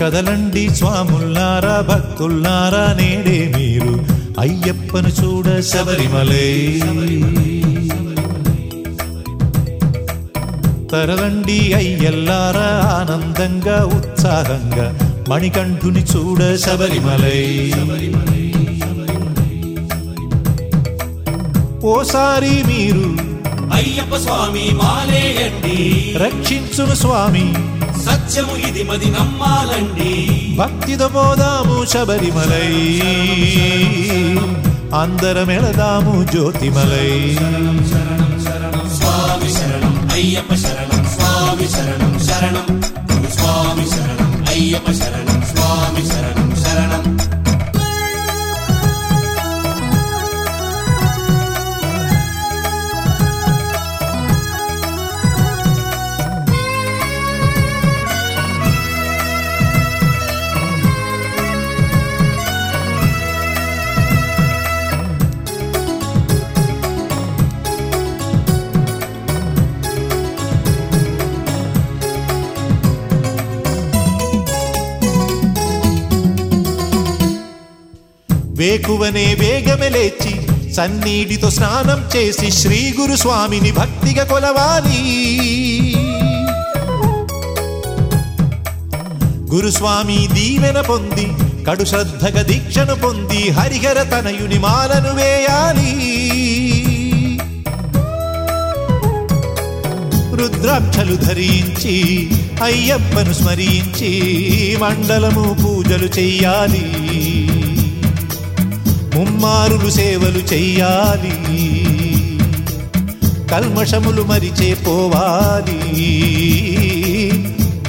కదలండి స్వాముల్లారా భక్తుల్లారా నేడే మీరు అయ్యప్పను చూడ శబరిమలై తరలండి అయ్యల్లారా ఆనందంగా ఉత్సాహంగా మణికంఠుని చూడ శబరిమలై ఓసారి మీరు అయ్యప్ప స్వామి మాలేయండి రక్షించును స్వామి సత్యము ఇది మది నమ్మాలండి. భక్తితో పోదాము శబరిమలై. అందరమెళదాము జ్యోతిమలై. స్వామి శరణం అయ్యప్ప శరణం స్వామి శరణం శరణం. స్వామి శరణం అయ్యప్ప శరణం. వేకువనే వేగమే లేచి సన్నీటితో స్నానం చేసి శ్రీ గురు స్వామిని భక్తిగా కొలవాలి. గురుస్వామి దీవెన పొంది కడు శ్రద్ధగా దీక్షను పొంది హరిహర తనయుని మాలను వేయాలి. రుద్రాక్షలు ధరించి అయ్యప్పను స్మరించి మండలము పూజలు చెయ్యాలి. ముమ్మారులు సేవలు చెయ్యాలి. కల్మషములు మరిచే పోవాలి.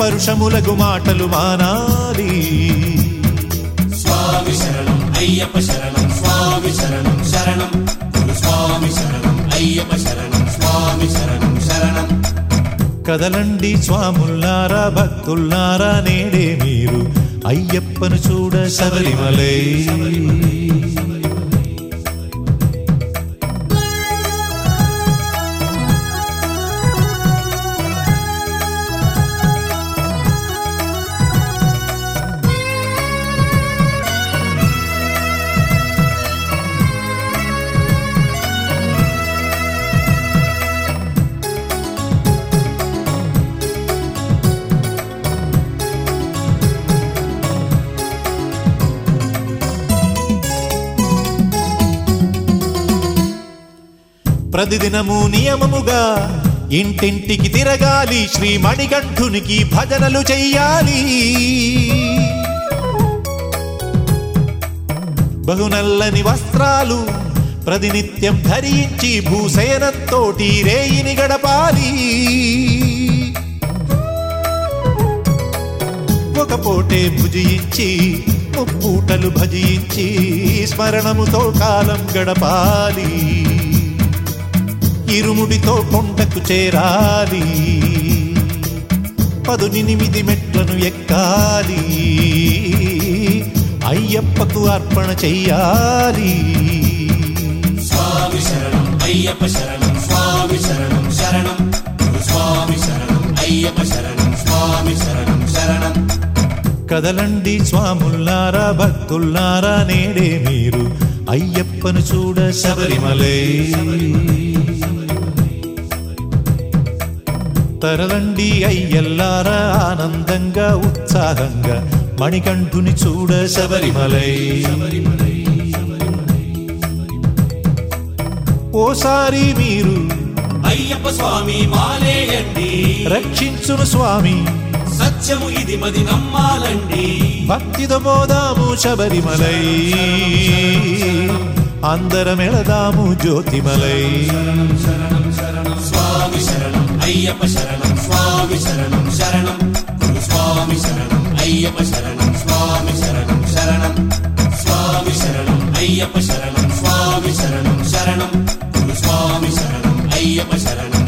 పరుషములగు మాటలు మానాలి. స్వామి శరణం అయ్యప్ప శరణం స్వామి శరణం శరణం. స్వామి శరణం అయ్యప్ప శరణం స్వామి శరణం శరణం. కదలండి స్వాముల్లారా భక్తుల్లారా నేడే మీరు. అయ్యప్పను చూడ శబరిమలై. ప్రతిదినము నియమముగా ఇంటింటికి తిరగాలి శ్రీ మణికంఠునికి భజనలు చెయ్యాలి. బహునల్లని వస్త్రాలు ప్రతినిత్యం ధరించి భూసేనంతోటి రేయిని గడపాలి. ఒక పోటే భుజించి ముప్పూటలు భజించి స్మరణముతో కాలం గడపాలి. ఇరుముడితో కొండకు చేరాలి. పదునిమిది మెట్లను ఎక్కాలి. అయ్యప్పకు అర్పణ చెయ్యాలి. స్వామి శరణం అయ్యప్ప శరణం స్వామి శరణం శరణం. స్వామి శరణం అయ్యప్ప శరణం స్వామి శరణం శరణం. కదలండి స్వాముల్లారా భక్తుల్లారా నేడే మీరు. అయ్యప్పను చూడ శబరిమలై. తరలండి అయ్యల్లారా ఆనందంగా ఉత్సాహంగా. మణికంఠుని చూడ శబరిమలై. ఓసారి మీరు అయ్యప్ప స్వామి మాలేయండి రక్షించును స్వామి. సత్యము ఇది మది నమ్మాలండి. భక్తితో పోదాము శబరిమలై. అందరమెళదాము జ్యోతిమలై. స్వామి శరణం. అయ్యప్ప శరణం స్వామి శరణం శరణం. గురు స్వామి శరణం అయ్యప్ప శరణం స్వామి శరణం శరణం. స్వామి శరణం అయ్యప్ప శరణం స్వామి శరణం శరణం. గురు స్వామి శరణం అయ్యప్ప శరణం.